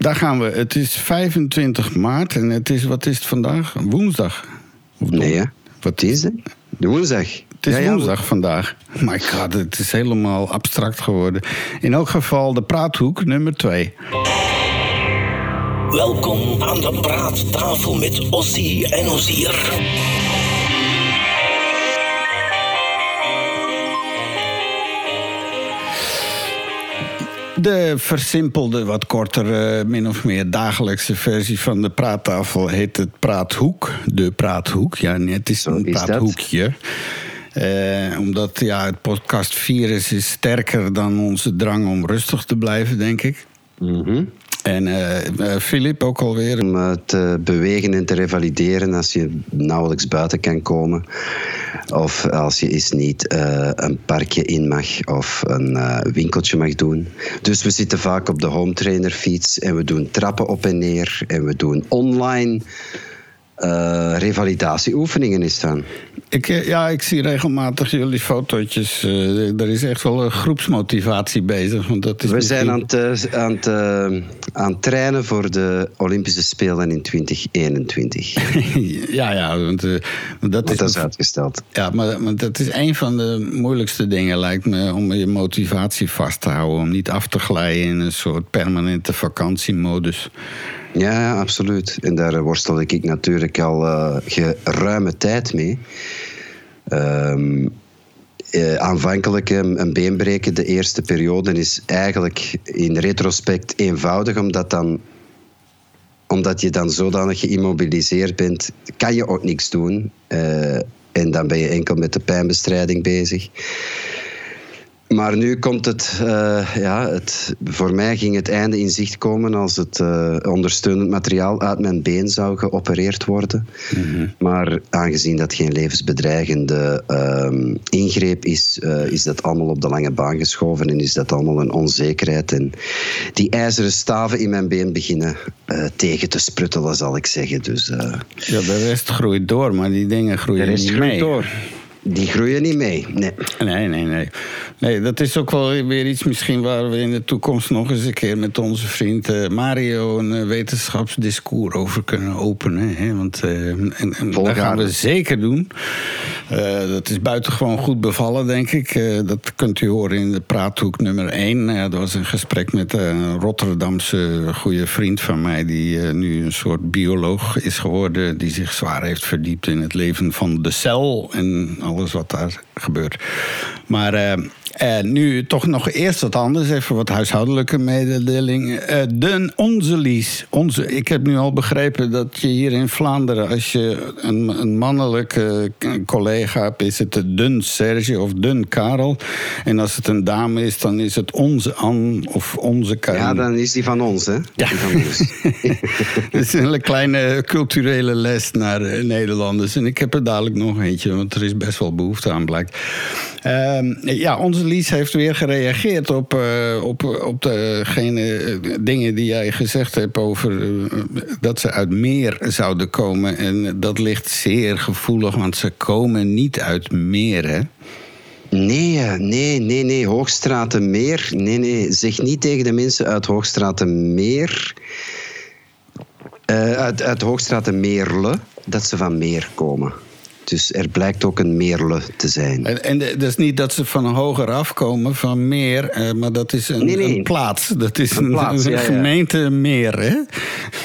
daar gaan we. Het is 25 maart en het is, wat is het vandaag? Woensdag? Of nee, hè? Wat is het? De woensdag. Het is woensdag vandaag. My god, het is helemaal abstract geworden. In elk geval de praathoek nummer 2. Welkom aan de praattafel met Ossie en Ozier. De versimpelde, wat kortere, min of meer dagelijkse versie van de praattafel heet het Praathoek. De Praathoek, ja, het is een praathoekje. Eh, omdat ja, het podcastvirus is sterker dan onze drang om rustig te blijven, denk ik. Mm en Filip uh, ook alweer. Om uh, te bewegen en te revalideren als je nauwelijks buiten kan komen. Of als je eens niet een parkje in mag of een winkeltje mag doen. Dus we zitten vaak op de home trainer fiets en we doen trappen op en neer. En we doen online revalidatieoefeningen is dan. Ik, eh, ja, ik zie regelmatig jullie fotootjes. Uh, er is echt wel een groepsmotivatie bezig. Want dat is We zijn aan het, aan, het, aan het trainen voor de Olympische Spelen in 2021. ja, ja. Want, dat, is, dat is uitgesteld. Ja, maar, maar dat is een van de moeilijkste dingen, lijkt me, om je motivatie vast te houden. Om niet af te glijden in een soort permanente vakantiemodus. Ja, absoluut. En daar worstel ik natuurlijk al uh, geruime tijd mee. Um, aanvankelijk een been breken, de eerste periode, is eigenlijk in retrospect eenvoudig, omdat, dan, omdat je dan zodanig geïmmobiliseerd bent, kan je ook niks doen. Uh, en dan ben je enkel met de pijnbestrijding bezig. Maar nu komt het, uh, ja, het, voor mij ging het einde in zicht komen als het uh, ondersteunend materiaal uit mijn been zou geopereerd worden. Mhm. Maar aangezien dat geen levensbedreigende uh, ingreep is, eh, is dat allemaal op de lange baan geschoven en is dat allemaal een onzekerheid. En die ijzeren staven in mijn been beginnen tegen te spruttelen, zal ik zeggen. Dus, ja, de rest groeit door, maar die dingen groeien de rest niet groeit mee. door. Die groeien niet mee, nee. Nee, nee, nee. Nee, dat is ook wel weer iets misschien waar we in de toekomst nog eens een keer met onze vriend uh, Mario een uh, wetenschapsdiscours over kunnen openen. Hè? Want uh, en, en dat gaan we zeker doen. dat is buitengewoon goed bevallen, denk ik. dat kunt u horen in de praathoek nummer 1. dat was een gesprek met een Rotterdamse goede vriend van mij, die nu een soort bioloog is geworden, die zich zwaar heeft verdiept in het leven van de cel en alles wat daar gebeurt. Maar en eh, nu toch nog eerst wat anders, even wat huishoudelijke mededeling. Uh, de, onze Lies, onze, ik heb nu al begrepen dat je hier in Vlaanderen, als je een, een mannelijke collega hebt, is het de dun Serge of dun Karel. En als het een dame is, dan is het onze Anne of onze Karin. Ja, dan is die van ons, hè? Ja. Het is een kleine culturele les naar Nederlanders. En ik heb er dadelijk nog eentje, want er is best wel behoefte aan, Ehm, ja, onze Lies heeft weer gereageerd op, uh, op, op degene eh, dingen die jij gezegd hebt over uh, dat ze uit meer zouden komen. En dat ligt zeer gevoelig, want ze komen niet uit meer, hè? Nee, nee, nee, nee. Hoogstratenmeer. Nee, nee. Zeg niet tegen de mensen uit Hoogstratenmeer. Uh, uit, uit Hoogstratenmeerle dat ze van meer komen. Dus er blijkt ook een meerle te zijn. En, en dat is niet dat ze van hoger afkomen, van meer, eh, maar dat is een, een plaats. Dat is een, een, gemeente meer, hè?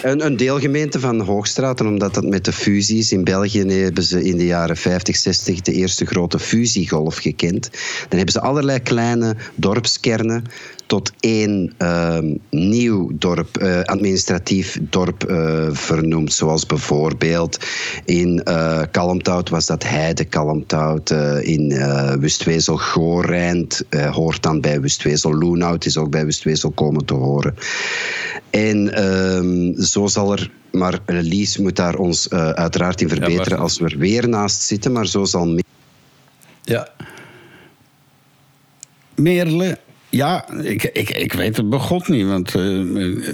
Een, een deelgemeente van Hoogstraten, omdat dat met de fusies in België hebben ze in de jaren 50, 60 de eerste grote fusiegolf gekend. Dan hebben ze allerlei kleine dorpskernen tot één ehm, nieuw dorp, uh, administratief dorp uh, vernoemd. Zoals bijvoorbeeld in uh, Kalmthout was dat Heide Kalmthout. in Wustwezel Goorrijnd hoort dan bij Wustwezel Loenhout. Is ook bij Wustwezel komen te horen. En ehm, zo zal er maar Lies moet daar ons uiteraard in verbeteren als we er weer naast zitten. Maar zo zal... Ja. Meerle Ja, ik, ik, ik weet het begot niet, want uh,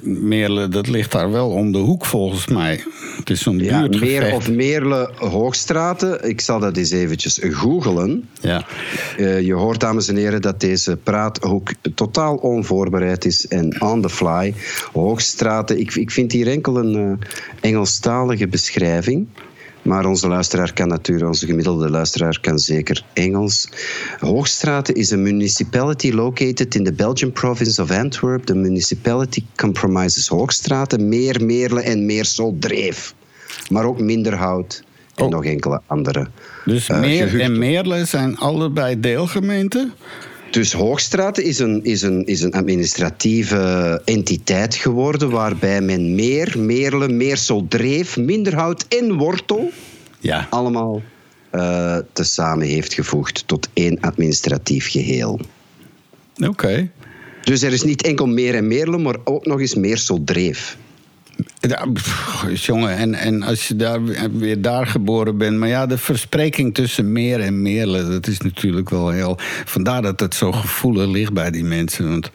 Meerle, dat ligt daar wel om de hoek volgens mij. Het is zo'n ja. Meer of Meerle Hoogstraten, ik zal dat eens eventjes googelen. Ja. Uh, je hoort, dames en heren, dat deze praathoek totaal onvoorbereid is en on the fly. Hoogstraten, ik, ik vind hier enkel een uh, Engelstalige beschrijving. Maar onze luisteraar kan natuurlijk, onze gemiddelde luisteraar kan zeker Engels. Hoogstraten is a municipality located in the Belgian province of Antwerp. The municipality compromises Hoogstraten, Meer, Meerle en Meersoldreef. Maar ook Minderhout en Oh. nog enkele andere. Dus eh, Meer gehuchten. en Meerle zijn allebei deelgemeenten. Dus Hoogstraten is een, is, een, is een administratieve entiteit geworden waarbij men Meer, Meerle, Meersoldreef, Minderhout en Wortel Ja. allemaal eh tezamen heeft gevoegd tot één administratief geheel. Oké. Dus er is niet enkel Meer en Meerle, maar ook nog eens Meersoldreef. Ja, jongen, en, en als je daar weer daar geboren bent. Maar ja, de verspreking tussen meer en meerle, dat is natuurlijk wel heel. Vandaar dat het zo gevoelig ligt bij die mensen. Want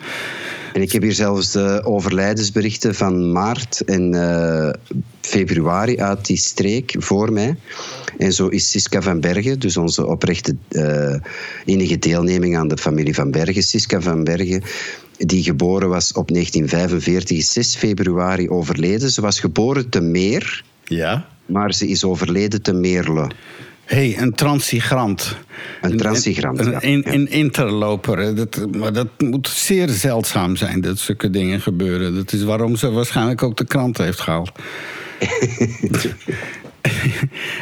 En ik heb hier zelfs de overlijdensberichten van maart en eh, februari uit die streek voor mij. En zo is Siska van Bergen, dus onze oprechte eh enige deelneming aan de familie van Bergen. Siska van Bergen, die geboren was op 1945, is 6 februari overleden. Ze was geboren te Meer, ja. maar ze is overleden te Meerle. Hé, hey, een transigrant. Een transigrant, Een, ja. een, een interloper. Dat, maar dat moet zeer zeldzaam zijn dat zulke dingen gebeuren. Dat is waarom ze waarschijnlijk ook de krant heeft gehaald.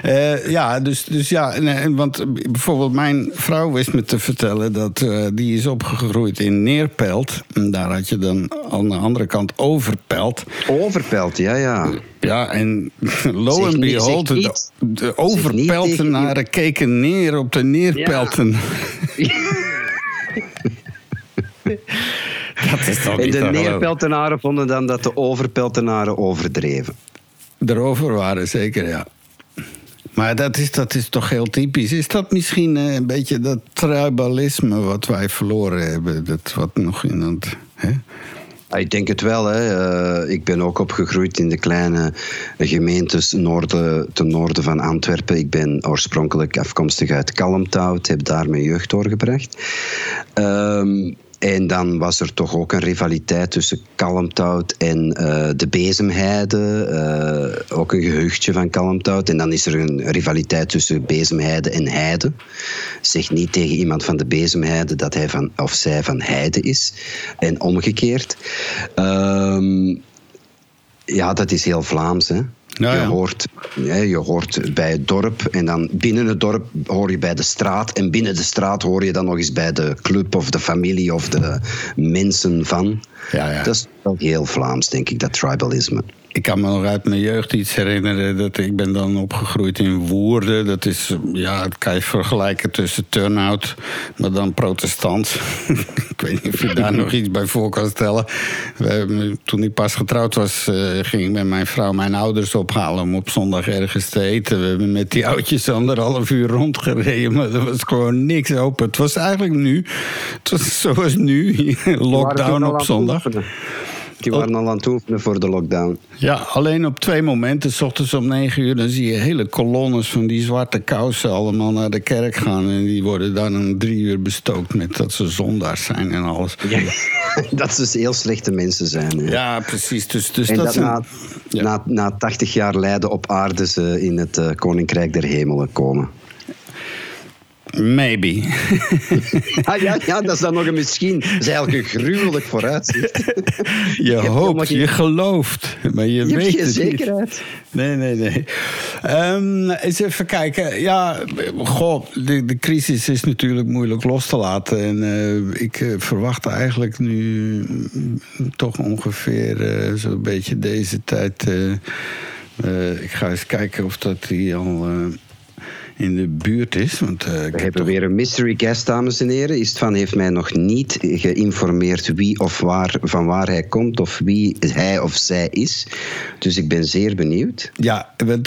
Eh, ja, dus, dus ja, en, en, want bijvoorbeeld mijn vrouw wist me te vertellen dat eh, die is opgegroeid in Neerpelt. En daar had je dan aan de andere kant Overpelt. Overpelt, ja, ja. Ja, en lo Zeg behold, de, niet- de tegen overpeltenaren keken neer op de neerpelten. dat is toch En niet de neerpeltenaren vonden dan dat de overpeltenaren overdreven. Erover waren, zeker, ja. Maar dat is, dat is toch heel typisch. Is dat misschien eh, een beetje dat tribalisme wat wij verloren hebben? Dat wat nog in het... Hè? Ik denk het wel. Hè. Eh, ik ben ook opgegroeid in de kleine gemeentes ten noorden van Antwerpen. Ik ben oorspronkelijk afkomstig uit Kalmthout, heb daar mijn jeugd doorgebracht. Ehm, en dan was er toch ook een rivaliteit tussen Kalmthout en eh, de Bezemheide. eh, ook een gehuchtje van Kalmthout. En dan is er een rivaliteit tussen Bezemheide en Heide. Zeg niet tegen iemand van de Bezemheide dat hij van, of zij van Heide is. En omgekeerd. Ehm, ja, dat is heel Vlaams. Hè? Ja, je, ja. Hoort, je hoort bij het dorp en dan binnen het dorp hoor je bij de straat. En binnen de straat hoor je dan nog eens bij de club of de familie of de mensen van. Ja, ja. Dat is wel heel Vlaams, denk ik, dat tribalisme. Ik kan me nog uit mijn jeugd iets herinneren. Dat ik ben dan opgegroeid in Woerden. Dat is, ja, kan je vergelijken tussen Turnhout, maar dan protestant. ik weet niet of je daar nog iets bij voor kan stellen. We toen ik pas getrouwd was, eh, ging ik met mijn vrouw mijn ouders ophalen om op zondag ergens te eten. We hebben met die oudjes anderhalf uur rondgereden, maar er was gewoon niks open. Het was eigenlijk nu, het was zoals nu, lockdown op zondag. Die waren al aan het oefenen voor de lockdown. Ja, alleen op twee momenten. S ochtends om negen uur, dan zie je hele kolonnes van die zwarte kousen allemaal naar de kerk gaan. En die worden dan om drie uur bestookt met dat ze zondaars zijn en alles. Ja. dat ze dus heel slechte mensen zijn. hè. Ja, precies. Dus, dus En dat, dat zijn... na, Ja. na, na 80 jaar lijden op aarde ze in het eh, Koninkrijk der Hemelen komen. Maybe. Ah, ja, ja, dat is dan nog een misschien. Dat is eigenlijk een gruwelijk vooruitzicht. Je hebt hoopt, je gelooft, maar je, Je hebt weet geen het zekerheid. niet. Nee, nee, nee. Ehm, eens even kijken. Ja, goh, de, de crisis is natuurlijk moeilijk los te laten. En eh, ik eh, verwacht eigenlijk nu toch ongeveer eh, zo'n beetje deze tijd... ik ga eens kijken of dat die al... in de buurt is. Want, uh, We hebben weer een mystery guest, dames en heren. Istvan heeft mij nog niet geïnformeerd wie of waar, van waar hij komt of wie hij of zij is. Dus ik ben zeer benieuwd. Ja, we,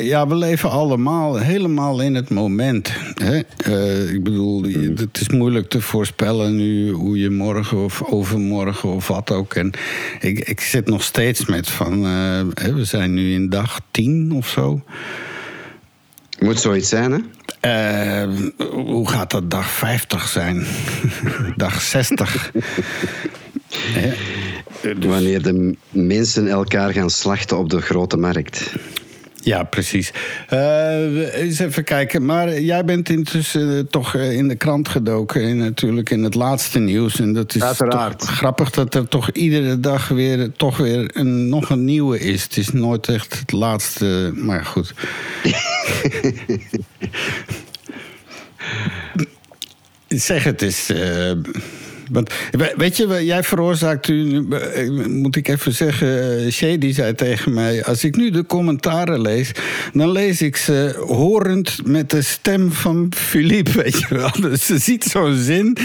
ja, we leven allemaal helemaal in het moment. Hè? Uh, ik bedoel, het is moeilijk te voorspellen nu hoe je morgen of overmorgen of wat ook. En ik, ik zit nog steeds met van, uh, we zijn nu in dag tien of zo. Moet zoiets zijn, hè? Uh, hoe gaat dat dag 50 zijn? dag 60? Wanneer de mensen elkaar gaan slachten op de grote markt. Ja, precies. Uh, eens even kijken. Maar jij bent intussen uh, toch in de krant gedoken. Natuurlijk in het laatste nieuws. En dat is Uiteraard. grappig dat er toch iedere dag weer, toch weer een, nog een nieuwe is. Het is nooit echt het laatste. Maar goed. zeg het eens. Uh, want, weet je, jij veroorzaakt u, moet ik even zeggen, Shay die zei tegen mij: Als ik nu de commentaren lees, dan lees ik ze horend met de stem van Philippe, weet je wel. Dus ze ziet zo'n zin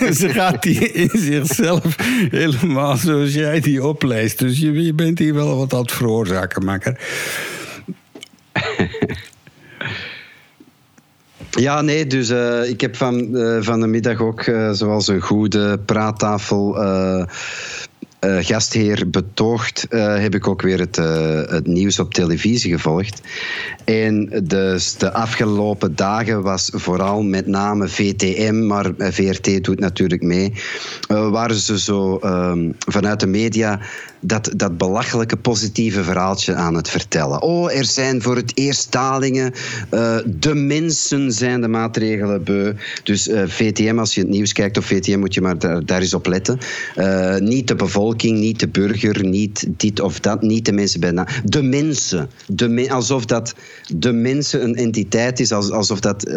en ze gaat die in zichzelf helemaal zoals jij die opleest. Dus je, je bent hier wel wat aan het veroorzaken, makker. Ja, nee, dus uh, ik heb van, uh, van de middag ook, uh, zoals een goede praattafel gastheer betoogd, heb ik ook weer het, het, nieuws op televisie gevolgd. En dus de afgelopen dagen was vooral met name VTM, maar VRT doet natuurlijk mee, waren ze zo um, vanuit de media dat, dat belachelijke positieve verhaaltje aan het vertellen. Oh, er zijn voor het eerst dalingen. de mensen zijn de maatregelen beu. Dus VTM, als je het nieuws kijkt op VTM, moet je maar daar, daar eens op letten. niet de bevolking, niet de burger, niet dit of dat, niet de mensen bijna. De mensen. De alsof dat de mensen een entiteit is, alsof dat,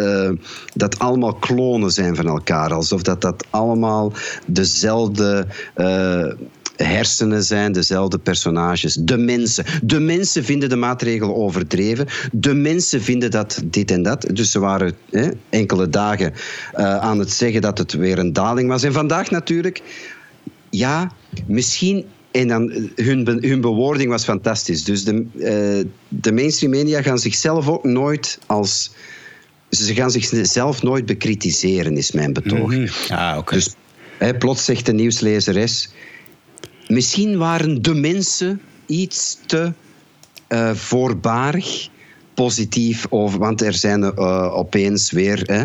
dat allemaal klonen zijn van elkaar. Alsof dat, dat allemaal dezelfde. Hersenen zijn, dezelfde personages. De mensen. De mensen vinden de maatregelen overdreven. De mensen vinden dat dit en dat. Dus ze waren hè, enkele dagen uh, aan het zeggen dat het weer een daling was. En vandaag natuurlijk ja, misschien. En dan, hun, be, hun bewoording was fantastisch. Dus de, uh, de mainstream media gaan zichzelf ook nooit als. Ze gaan zichzelf nooit bekritiseren, is mijn betoog. Mm -hmm. ah, okay. Dus hè, plots zegt de nieuwslezeres. Misschien waren de mensen iets te uh, voorbarig positief over, want er zijn uh, opeens weer hè,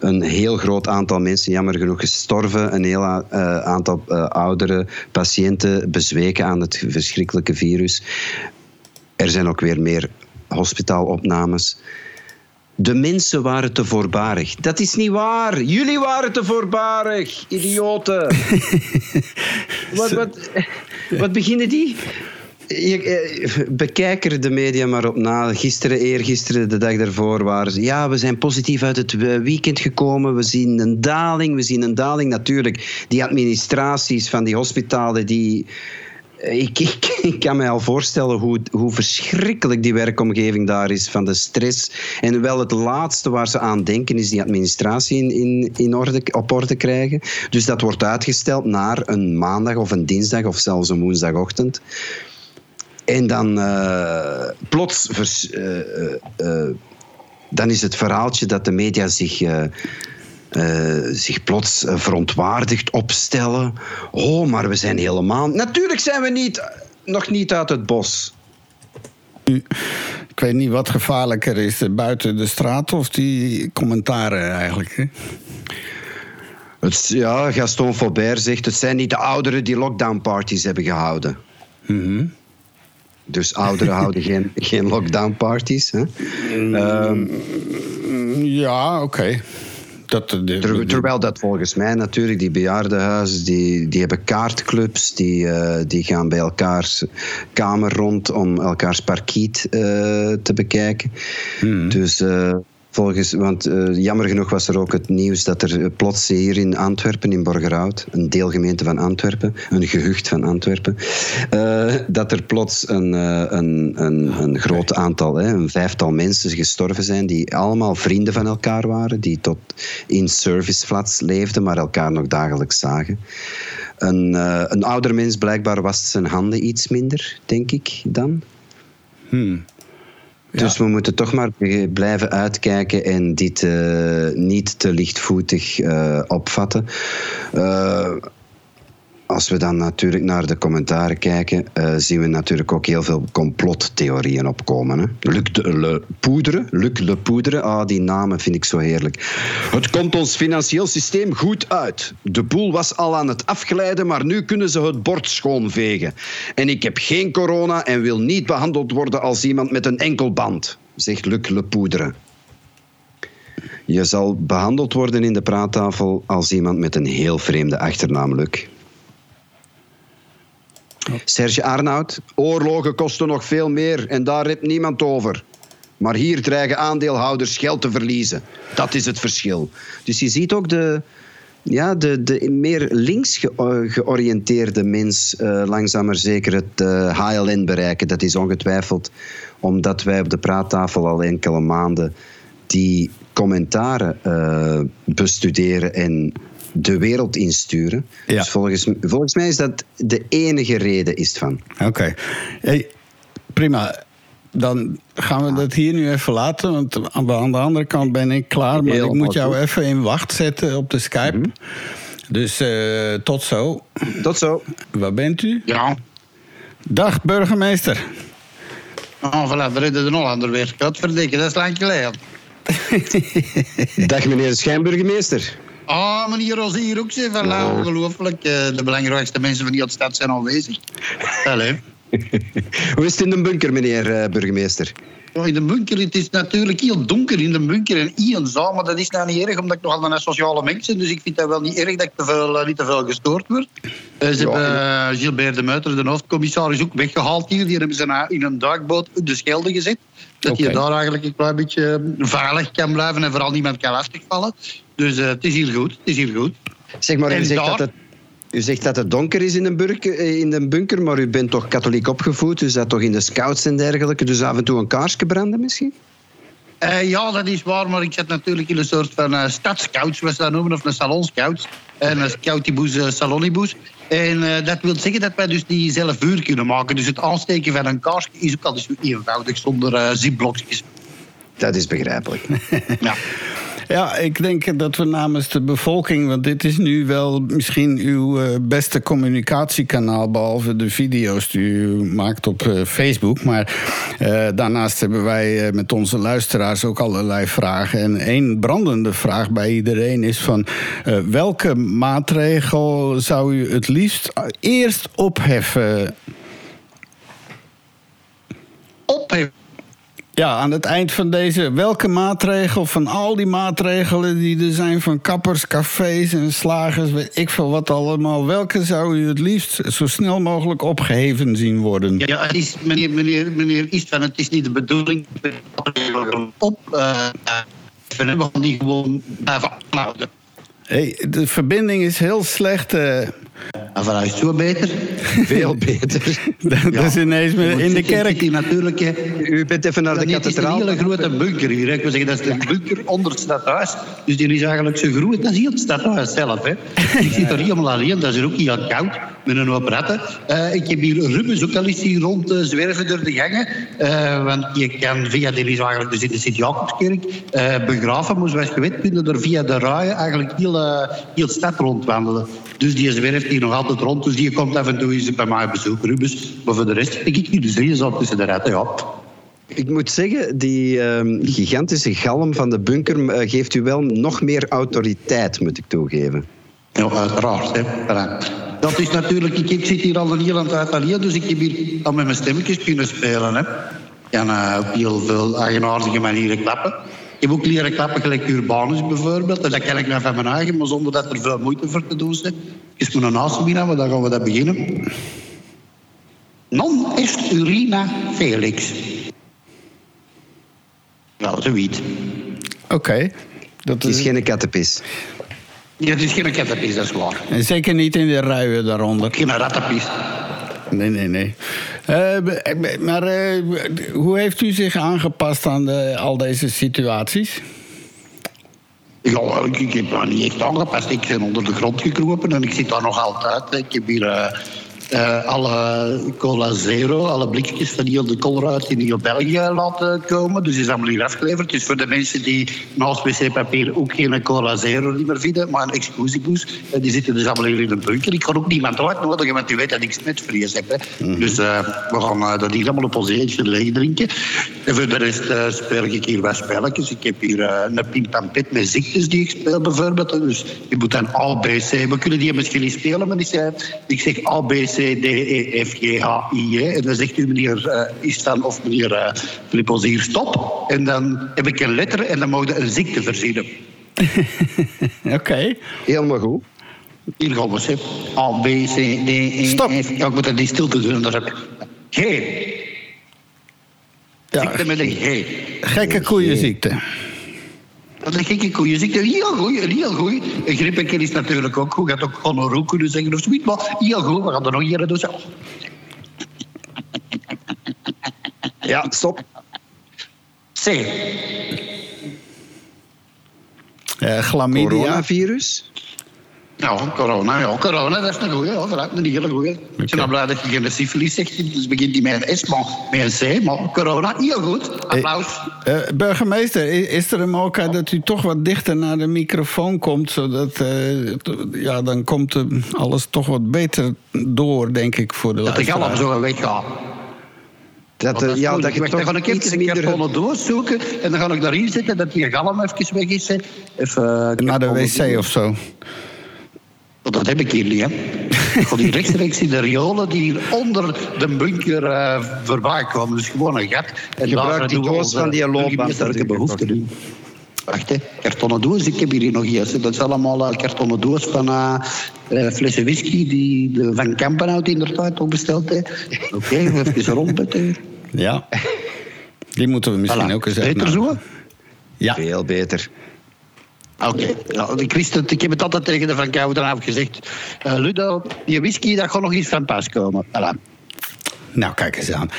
een heel groot aantal mensen, jammer genoeg, gestorven. Een heel uh, aantal oudere patiënten bezweken aan het verschrikkelijke virus. Er zijn ook weer meer hospitaalopnames. De mensen waren te voorbarig. Dat is niet waar. Jullie waren te voorbarig, idioten. wat, wat, wat beginnen die? Je, bekijk er de media maar op na. Gisteren, eergisteren, de dag daarvoor waren ze... Ja, we zijn positief uit het weekend gekomen. We zien een daling. We zien een daling. Natuurlijk, die administraties van die hospitalen... die ik, ik, kan me al voorstellen hoe, hoe verschrikkelijk die werkomgeving daar is van de stress. En wel het laatste waar ze aan denken is die administratie in, in, orde, op orde krijgen. Dus dat wordt uitgesteld naar een maandag of een dinsdag of zelfs een woensdagochtend. En dan uh, plots... Uh, dan is het verhaaltje dat de media zich... Uh, zich plots verontwaardigd opstellen. Oh, maar we zijn helemaal. Natuurlijk zijn we niet, nog niet uit het bos. Ik weet niet wat gevaarlijker is, buiten de straat of die commentaren eigenlijk. Hè? Het, ja, Gaston Faubert zegt: het zijn niet de ouderen die lockdown-parties hebben gehouden. Mm -hmm. Dus ouderen houden geen, geen lockdown-parties. Hè? Mm, um, ja, oké. Okay. Dat, de, de, Ter, terwijl dat volgens mij natuurlijk, die bejaardenhuizen, die, die hebben kaartclubs, die, uh, die gaan bij elkaars kamer rond om elkaars parkiet uh, te bekijken. Hmm. Dus uh, Volgens, want uh, jammer genoeg was er ook het nieuws dat er uh, plots hier in Antwerpen, in Borgerhout, een deelgemeente van Antwerpen, een gehucht van Antwerpen, uh, dat er plots een, een, een, een groot aantal, hè, een vijftal mensen gestorven zijn die allemaal vrienden van elkaar waren, die tot in serviceflats leefden, maar elkaar nog dagelijks zagen. Een, een ouder mens blijkbaar was zijn handen iets minder, denk ik, dan. Hmm. Dus we moeten toch maar blijven uitkijken en dit uh, niet te lichtvoetig uh, opvatten. Uh, als we dan natuurlijk naar de commentaren kijken, uh, zien we natuurlijk ook heel veel complottheorieën opkomen. Hè? Luc de Le Poudre, Luc Le ah, die namen vind ik zo heerlijk. Het komt ons financieel systeem goed uit. De boel was al aan het afglijden, maar nu kunnen ze het bord schoonvegen. En ik heb geen corona en wil niet behandeld worden als iemand met een enkelband, zegt Luc Le Poudre. Je zal behandeld worden in de praattafel als iemand met een heel vreemde achternaam, Luc. Serge Arnoud, oorlogen kosten nog veel meer en daar heeft niemand over. Maar hier dreigen aandeelhouders geld te verliezen. Dat is het verschil. Dus je ziet ook de, ja, de, de meer links georiënteerde mens uh, langzaam maar zeker het uh, eh, HLN bereiken. Dat is ongetwijfeld omdat wij op de praattafel al enkele maanden die commentaren bestuderen en de wereld insturen. Ja. Dus volgens, volgens mij is dat de enige reden is van. Oké. Hey, prima. Dan gaan we dat hier nu even laten. Want aan de andere kant ben ik klaar. Maar ik moet jou even in wacht zetten op de Skype. Mhm. Dus uh, tot zo. Tot zo. Waar bent u? Ja. Dag, burgemeester. Oh, voilà, de Ridder de Hollander weer. Godverdikke, dat is lang geleden. Dag, meneer de schijnburgemeester. Ah, meneer Rozier ook van oh. ongelooflijk. Eh, de belangrijkste mensen van die stad zijn aanwezig. Hallo. Hoe is het in de bunker, meneer uh, burgemeester? Oh, in de bunker, het is natuurlijk heel donker in de bunker en eenzaam, maar dat is nou niet erg, omdat ik nogal een sociale mens ben, dus ik vind dat wel niet erg dat ik te veel, uh, niet te veel gestoord word. Uh, ze ja, hebben Gilbert de Muiter, de hoofdcommissaris, ook weggehaald hier. Die hebben ze in een duikboot de Schelde gezet. Dat okay. je daar eigenlijk een klein beetje veilig kan blijven en vooral niemand kan lastigvallen. Dus uh, het is hier goed. Het is hier goed. Zeg maar, u zegt, daar... dat het, u zegt dat het donker is in de, bunker, eh, in de bunker, maar u bent toch katholiek opgevoed? U zat toch in de scouts en dergelijke? Dus af en toe een kaarsje branden misschien? Uh, ja, dat is waar, maar ik zit natuurlijk in een soort van uh, stadscouch, we dat noemen, of een salonscouch. En een scoutieboes, uh. En uh, dat wil zeggen dat wij dus die zelf vuur kunnen maken. Dus het aansteken van een kaarsje is ook altijd zo eenvoudig, zonder uh, zipblokjes. Dat is begrijpelijk. ja. Ja, ik denk dat we namens de bevolking, want dit is nu wel misschien uw eh, beste communicatiekanaal, behalve de video's die u maakt op eh, Facebook. Maar uh, daarnaast hebben wij met onze luisteraars ook allerlei vragen. En één brandende vraag bij iedereen is van welke maatregel zou u het liefst eerst opheffen? Opheffen? Ja, aan het eind van deze, welke maatregel van al die maatregelen die er zijn van kappers, cafés en slagers, weet ik veel wat allemaal, welke zou u het liefst zo snel mogelijk opgeheven zien worden? Ja, het is, meneer, meneer, meneer Istvan, het is niet de bedoeling op uh, we die gewoon blijven houden. Hey, de verbinding is heel slecht. Uh, en vanuit zo beter? Veel beter. dat is ineens in de kerk. Die natuurlijk, U bent even naar de kathedraal. Het is een hele grote bunker hier. Ik wil zeggen, dat is de bunker onder het stadhuis. Dus die is eigenlijk zo groot. Dat is heel het stadhuis zelf. Hè. Ik zit er helemaal alleen. Dat is er ook heel koud. Met een hoop ratten. Uh, ik heb hier Rubens ook al eens hier rond uh, zwerven door de gangen. Uh, want je kan via, die is eigenlijk dus in de Sint-Jacobskerk, begraven. Maar zoals je weet, kunnen er via de raaien eigenlijk heel, heel stad rondwandelen. Dus die zwerft hier nog altijd rond. Dus die komt af en toe eens bij mij bezoeken, Rubens. Maar voor de rest denk ik niet. Dus is al tussen de ratten, ja. Ik moet zeggen, die uh, gigantische galm van de bunker uh, geeft u wel nog meer autoriteit, moet ik toegeven. Ja, uiteraard. Hè. Dat is natuurlijk, ik, ik zit hier al een heel aan het dus ik heb hier al met mijn stemmetjes kunnen spelen. Hè. En uh, op heel veel eigenaardige manieren klappen. Ik heb ook leren klappen, gelijk Urbanus bijvoorbeeld. En dat ken ik nou van mijn eigen, maar zonder dat er veel moeite voor te doen is. Is een naast maar dan gaan we dat beginnen. Non est urina Felix. Nou, zoiets. Oké. Dat Het is geen kattenpis. Ja, het is geen kattenpis, dat is waar. En zeker niet in de ruien daaronder. Geen rattenpis. Nee, nee, nee. Eh, maar eh, hoe heeft u zich aangepast aan de, al deze situaties? Ik heb me niet echt aangepast. Ik ben onder de grond gekropen en ik zit daar nog altijd. Ik heb hier eh, alle cola zero, alle blikjes van heel de Colruyt in heel België laten komen. Dus die is allemaal hier afgeleverd. Dus voor de mensen die naast wc-papier ook geen cola zero niet meer vinden, maar een excuusiepoes, eh, die zitten dus allemaal hier in een bunker. Ik ga ook niemand uitnodigen, want u weet dat ik smetvrees heb. Hè. Dus eh, we gaan dat hier allemaal op ons eentje leeg drinken. En voor de rest speel ik hier wat spelletjes. Ik heb hier een pimpampet met ziektes die ik speel bijvoorbeeld. Dus je moet dan A, B, C. We kunnen die misschien niet spelen, maar ik zeg, ik zeg A, B, C, D, E, F, G, H, I. Hè. En dan zegt u meneer uh, Istan of meneer uh, Flippos hier stop. En dan heb ik een letter en dan mag je een ziekte verzinnen. Oké. Helemaal goed. Hier gaan we. A, B, C, D, E, Stop. F. Ja, ik moet dat niet stil te doen. Daar heb ik. G. Ja, Ziekte met een G. gekke koeienziekte. Dat is een gekke koeienziekte. Heel goed, heel goed. Een grippenken is natuurlijk ook goed. Je had ook gonorroe kunnen zeggen of zoiets. Maar heel goed, we gaan er nog een keer doen. Ja, stop. C. Eh chlamydia. Coronavirus. Ja, corona, ja, corona, dat is een goeie. Ja, dat is een hele goeie. Ik ben blij dat je geen syfilis zegt. Dus begint die met een S, maar met een C. Maar corona, heel goed. Applaus. Eh, burgemeester, i- is er een mogelijkheid dat u toch wat dichter naar de microfoon komt? Zodat, eh, t- ja, dan komt eh, alles toch wat beter door, denk ik, voor de dat de galm zo weggaat. Dat, eh, ja, dat je Wacht, dan toch ga ik iets even een minder... kartonnen doos zoeken. En dan ga ik daarin zetten dat die galm even weg is. Even, eh, Naar de wc of zo. Dat heb ik hier niet, hè. Ga die rechtstreeks in de riolen die hier onder de bunker eh voorbij. Dus gewoon een gat. En Gebruik die doos van die loopband behoeften in. Wacht, hè. Kartonnen doos. Ik heb hier nog iets. Dat is allemaal eh, kartonnen doos van eh, flessen whisky die de Van Kampenhout inderdaad ook besteld heeft. Oké, even rondbetten. Ja. Die moeten we misschien Voilà. ook eens Beter zo? Ja. Veel beter. Oké, ik wist het. Ik heb het altijd tegen de Van Koudenhout gezegd. Eh, Ludo, die whisky, dat gaat nog iets van pas komen. Voilà. Nou, kijk eens aan.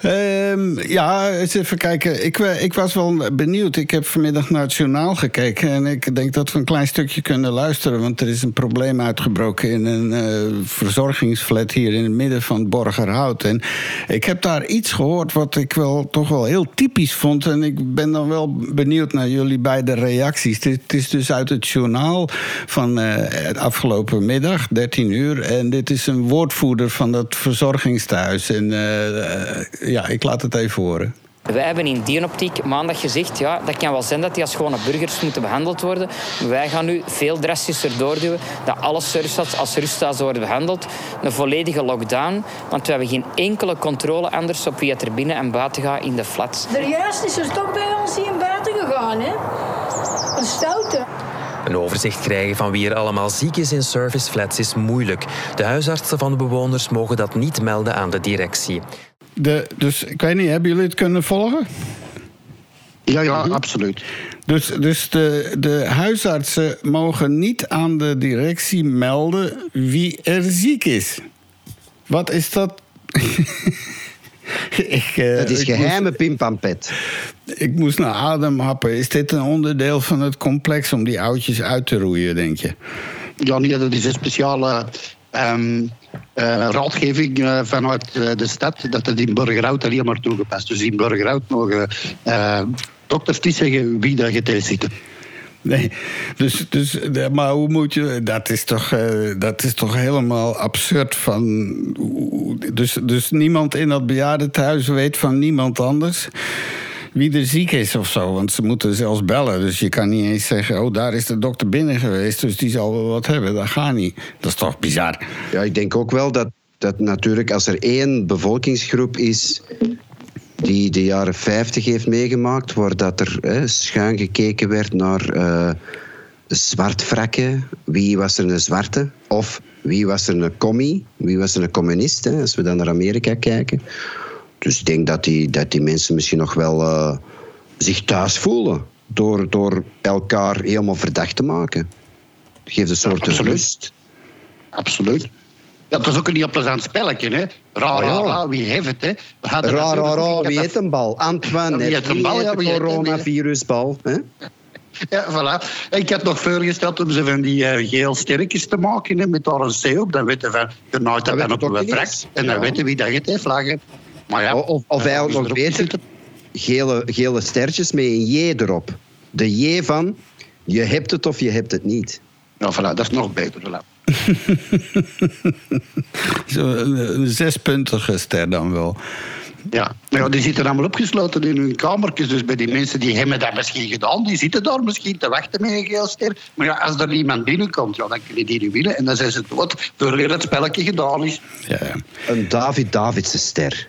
Ehm, ja, eens even kijken. Ik, wa- ik was wel benieuwd. Ik heb vanmiddag naar het journaal gekeken. En ik denk dat we een klein stukje kunnen luisteren. Want er is een probleem uitgebroken in een eh, verzorgingsflat hier in het midden van Borgerhout. En ik heb daar iets gehoord wat ik wel toch wel heel typisch vond. En ik ben dan wel benieuwd naar jullie beide reacties. Dit is dus uit het journaal van eh, het afgelopen middag, 13 uur. En dit is een woordvoerder van dat verzorgingstehuis. En eh, eh, ja, ik laat het even horen. Wij hebben in die optiek maandag gezegd, ja, dat kan wel zijn dat die als gewone burgers moeten behandeld worden. Maar wij gaan nu veel drastischer doorduwen dat alle services als rusthuizen worden behandeld. Een volledige lockdown, want we hebben geen enkele controle anders op wie het er binnen en buiten gaat in de flats. Er juist is er toch bij ons hier buiten gegaan, hè? Een stoute. Een overzicht krijgen van wie er allemaal ziek is in serviceflats is moeilijk. De huisartsen van de bewoners mogen dat niet melden aan de directie. De, dus ik weet niet, hebben jullie het kunnen volgen? Ja, ja, absoluut. Dus, dus de, de huisartsen mogen niet aan de directie melden wie er ziek is. Wat is dat? ik, eh, Dat is geheime pimpampet. Ik moest naar adem happen. Is dit een onderdeel van het complex om die oudjes uit te roeien, denk je? Ja, nee, dat is een speciale ehm, eh, raadgeving eh, vanuit eh, de stad dat het in Burgerhout alleen maar toegepast. Dus in Burgerhout mogen eh, dokters niet zeggen wie daar getest zit. Nee, dus, dus, maar hoe moet je. Dat is toch, eh, dat is toch helemaal absurd van. Dus, dus niemand in dat bejaardentehuis weet van niemand anders wie er ziek is of zo. Want ze moeten zelfs bellen. Dus je kan niet eens zeggen: Oh, daar is de dokter binnen geweest. Dus die zal wel wat hebben. Dat gaat niet. Dat is toch bizar. Ja, ik denk ook wel dat, dat natuurlijk als er één bevolkingsgroep is die de jaren 50 heeft meegemaakt, waar dat er hè, schuin gekeken werd naar eh zwartvrakken. Wie was er een zwarte? Of wie was er een commie? Wie was er een communist? Als we dan naar Amerika kijken. Dus ik denk dat die, dat die mensen misschien nog wel eh, zich thuis voelen. door, door elkaar helemaal verdacht te maken. Het geeft een soort absoluut. rust. Absoluut. Ja, het is ook een heel plezant spelletje, hè. Ra, ja. ra, ra, wie heeft het, hè. We hadden Ra, heb wie dat- heeft een bal? Antoine, Wie heeft een bal? Ja, wie heeft een- coronavirusbal? hè? Ja, voilà. Ik had nog voorgesteld om ze van die eh, geel sterkjes te maken, hè, met daar een C op. Dan weten we, je nooit dat op een eens? En dan Ja. weten wie dat het heeft, vlaggen. Maar ja, Of, of eigenlijk nog er beter, zitten- gele, gele stertjes met een J erop. De J van, je hebt het of je hebt het niet. Ja, voilà, dat is nog beter. Voilà. Zo een, zespuntige ster dan wel. Ja. Maar ja, die zitten allemaal opgesloten in hun kamertjes. Dus bij die mensen die hebben dat misschien gedaan, die zitten daar misschien te wachten met een geel ster. Maar ja, als er niemand binnenkomt, ja, dan kunnen die niet winnen. En dan zijn ze dood voor het spelletje gedaan is. Ja, ja. Een David Davidse ster.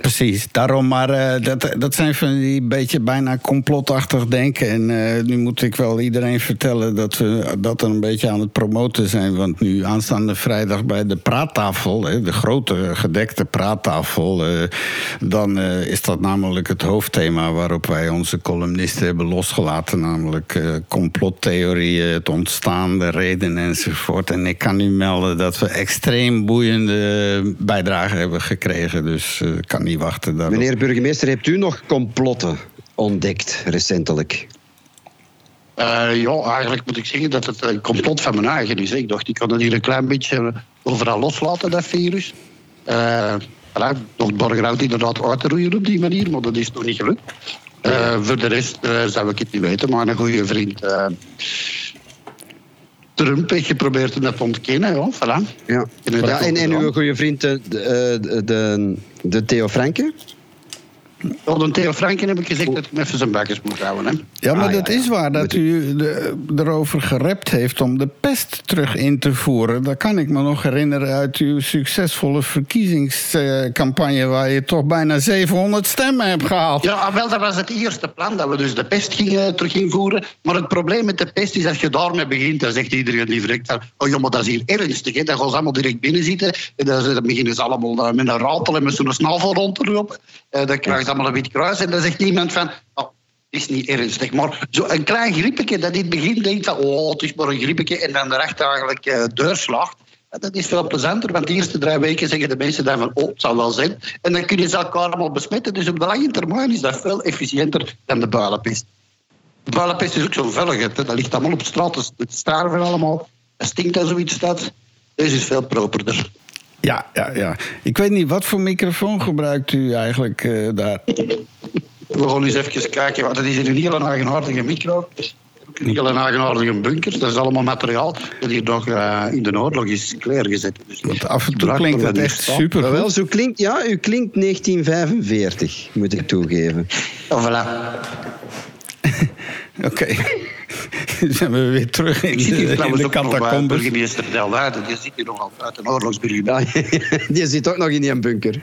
Precies, daarom maar eh, dat, dat zijn van die beetje bijna complotachtig denken. En eh, nu moet ik wel iedereen vertellen dat we dat een beetje aan het promoten zijn. Want nu aanstaande vrijdag bij de praattafel, hè, de grote gedekte praattafel, eh, dan is dat namelijk het hoofdthema waarop wij onze columnisten hebben losgelaten. Namelijk complottheorieën, het ontstaan, de redenen enzovoort. En ik kan u melden dat we extreem boeiende bijdragen hebben gekregen. Dus ik kan niet wachten. daarop. Meneer burgemeester, hebt u nog complotten ontdekt recentelijk? Eh, ja, eigenlijk moet ik zeggen dat het een complot van mijn eigen is. hè. Ik dacht, ik kan het hier een klein beetje overal loslaten, dat virus. Eh voilà, nog het Borgerhout inderdaad uit te roeien op die manier, maar dat is nog niet gelukt. Eh, voor de rest eh, zou ik het niet weten, maar een goede vriend... eh, Trump geprobeerd om dat te ontkennen, ja, voilà. Ja, En en, uw goede vriend, de, de, de, de Theo Franke? Theo Franken heb ik gezegd dat ik hem even zijn bakjes moet houden. Hè. Ja, maar Ah, dat ja, ja. is waar dat u de- erover gerept heeft om de pest terug in te voeren. Dat kan ik me nog herinneren uit uw succesvolle verkiezingscampagne... waar je toch bijna 700 stemmen hebt gehaald. Ja, ah, wel, dat was het eerste plan, dat we dus de pest gingen terug invoeren. Maar het probleem met de pest is, als je daarmee begint, dan zegt iedereen die direct oh ja, maar dat is hier ernstig, hè. dan gaan ze allemaal direct binnen zitten. En dan, dan beginnen ze allemaal eh, met een ratel en met zo'n snavel rond te lopen. Eh, dan krijg je allemaal een wit kruis en dan zegt iemand van, oh, het is niet ernstig. Maar zo een klein griepje dat in het begin denkt van, oh, het is maar een griepje, en dan erachter eigenlijk eh deurslaagt. Ja, Dat is veel plezanter, want de eerste drie weken zeggen de mensen dan van, oh, het zal wel zijn. En dan kunnen ze elkaar allemaal besmetten. Dus op de lange termijn is dat veel efficiënter dan de builenpest. De builenpest is ook zo'n velligheid. Dat ligt allemaal op straat. Het starven allemaal. Het stinkt als zoiets staat. Deze is veel properder. Ja, ja, ja. Ik weet niet, wat voor microfoon gebruikt u eigenlijk eh, daar? We gaan eens even kijken. Want het is hier een hele eigenaardige micro. Ook een hele eigenaardige bunker. Dat is allallemaal materiaal dat hier nog eh, in de oorlog is klaargezet. Dus Want af en toe klinkt echt super Maar wel, zo klinkt, ja, u klinkt 1945, moet ik toegeven. Ja, voilà. Oké. zijn we weer terug in Ik zit de, in de bij catacombes. burgemeester Delwaarde. Die zit hier nog altijd, een oorlogsburgemeester. Ja, die zit ook nog in die bunker.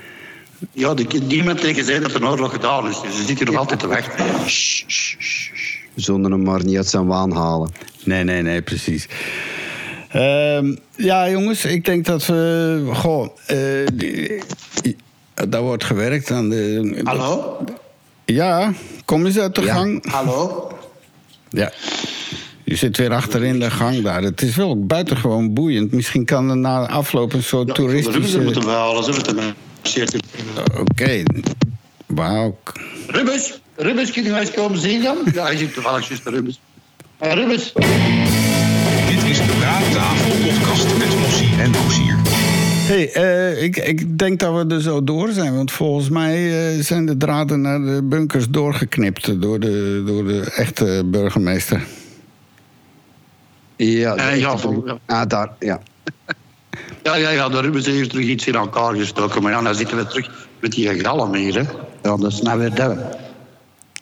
Ja, die, niemand tegen gezegd dat er een oorlog gedaan is. Dus ze zit hier nog altijd te wachten. We zullen hem maar niet uit zijn waan halen. Nee, nee, nee, precies. Ehm, ja, jongens, ik denk dat we. Goh, eh, die- daar wordt gewerkt aan de. Hallo? Ja, kom eens uit de Ja. gang. Hallo? Ja. Je zit weer achter in de gang daar. Het is wel buitengewoon boeiend. Misschien kan er na afloop een soort Ja, toeristische... Rubens moeten we halen. Ze moeten me... Oké. Wauw. Rubens, Rubens, kun je eens komen zien dan? Ja, hij zit toevallig juist bij Rubens. Hey, Rubens. Dit is de Praattafel podcast met Mossie en Rozier. hey, eh, ik, ik denk dat we er zo door zijn. Want volgens mij eh, zijn de draden naar de bunkers doorgeknipt... door de, door de echte burgemeester. Ja, Eh, ja, ja. Ah, daar, ja. Ja, ja, ja, de Rubens heeft hier terug iets in elkaar gestoken. Maar ja, dan zitten we terug met die galm hier. Hè. Ja, dat is nou weer dat.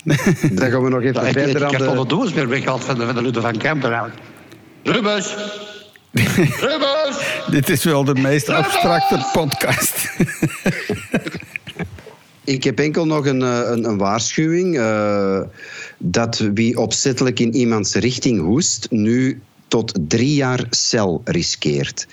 Dan gaan we nog even Ja, ik verder ik heb aan al de de... doos weer weggehaald van de, van de Lutte van Kempen. eigenlijk. Rubens! Rubens! Dit is wel de meest abstracte podcast. Ik heb enkel nog een, eh, een, een waarschuwing. eh, dat wie opzettelijk in iemands richting hoest, nu tot drie jaar cel riskeert.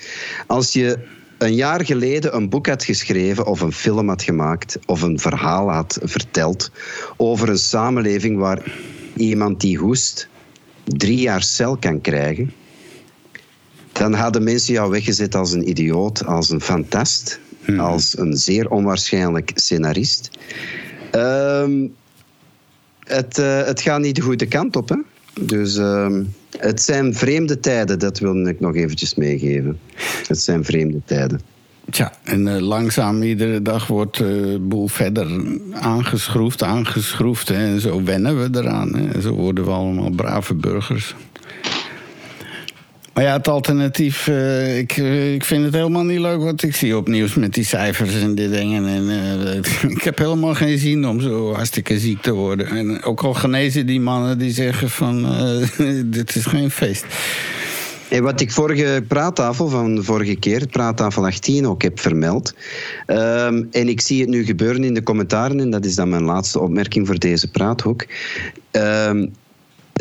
Als je een jaar geleden een boek had geschreven of een film had gemaakt of een verhaal had verteld over een samenleving waar iemand die hoest drie jaar cel kan krijgen, dan hadden mensen jou weggezet als een idioot, als een fantast, als een zeer onwaarschijnlijk scenarist. Ehm, het, eh, het gaat niet de goede kant op, hè? Dus ehm, het zijn vreemde tijden, dat wil ik nog eventjes meegeven. Het zijn vreemde tijden. Tja, en eh, langzaam iedere dag wordt de boel verder aangeschroefd, aangeschroefd. Hè, en zo wennen we eraan. Hè, en zo worden we allemaal brave burgers. Maar ja, het alternatief, eh, ik, eh, ik vind het helemaal niet leuk wat ik zie op nieuws met die cijfers en die dingen. En, eh, ik heb helemaal geen zin om zo hartstikke ziek te worden. En ook al genezen die mannen die zeggen van, dit is geen feest. En wat ik vorige praattafel van vorige keer, praattafel 18, ook heb vermeld. Ehm, en ik zie het nu gebeuren in de commentaren, en dat is dan mijn laatste opmerking voor deze praathoek. Ehm,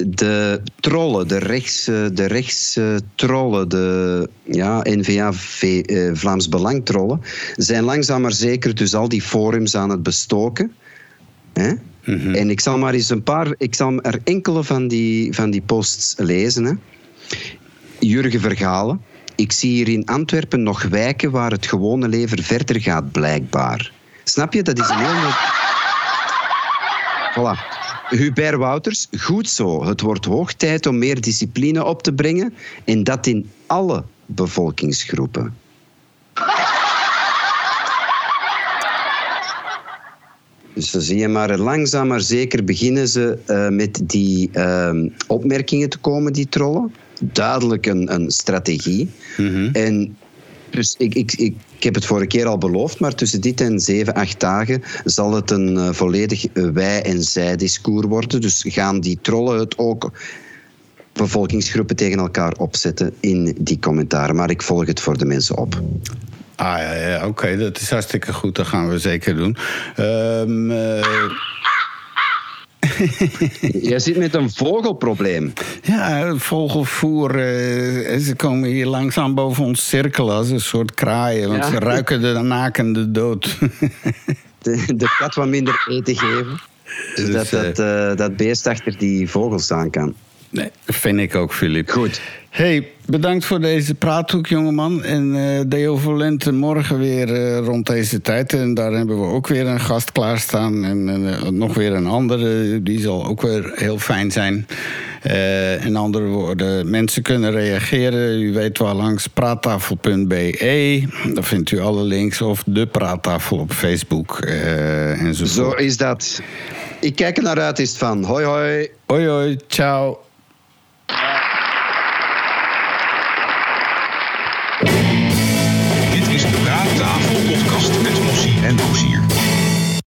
de trollen, de rechtse, de rechtse trollen, de ja, NVA eh, Vlaams Belang trollen, zijn langzaam maar zeker dus al die forums aan het bestoken. Hè? En ik zal maar eens een paar, ik zal er enkele van die, van die posts lezen. Hè? Jurgen Vergalen. Ik zie hier in Antwerpen nog wijken waar het gewone leven verder gaat, blijkbaar. Snap je? Dat is een heel... Voilà. Hubert Wouters, goed zo. Het wordt hoog tijd om meer discipline op te brengen. En dat in alle bevolkingsgroepen. Dus dan zie je maar langzaam maar zeker beginnen ze eh, met die ehm, opmerkingen te komen, die trollen. Duidelijk een, een strategie. En dus ik, ik, ik, ik heb het vorige keer al beloofd, maar tussen dit en zeven, acht dagen zal het een eh, volledig wij- en zij-discours worden. Dus gaan die trollen het ook bevolkingsgroepen tegen elkaar opzetten in die commentaren. Maar ik volg het voor de mensen op. Ah ja, ja oké, dat is hartstikke goed. Dat gaan we zeker doen. Eh, Jij zit met een vogelprobleem. ja, vogelvoer. eh, ze komen hier langzaam boven ons cirkelen als een soort kraaien. Want Ja. ze ruiken de nakende dood. De, de kat wat minder eten geven. Dus, dat, dat, eh, dat beest achter die vogels aan kan. Nee, vind ik ook, Filip. Goed. Hey, bedankt voor deze praathoek, jongeman. En eh Deo Volente morgen weer eh, rond deze tijd. En daar hebben we ook weer een gast klaarstaan. En eh, nog weer een andere, die zal ook weer heel fijn zijn. Eh, in andere woorden, mensen kunnen reageren. U weet wel langs praattafel.be. Daar vindt u alle links. Of de praattafel op Facebook enzovoort. Zo is dat. Ik kijk er naar uit, is het van. Hoi hoi. Hoi hoi, ciao.